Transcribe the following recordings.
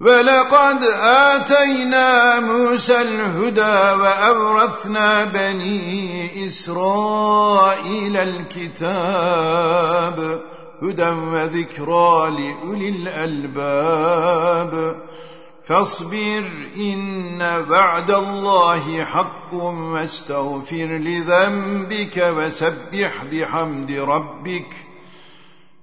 ولقد آتينا موسى الهدى وأورثنا بني إسرائيل الكتاب هدى وذكرى لأولي الألباب. فاصبر إن بعد الله حق واستغفر لذنبك وسبح بحمد ربك.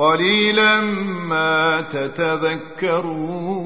قليلا ما تتذكرون.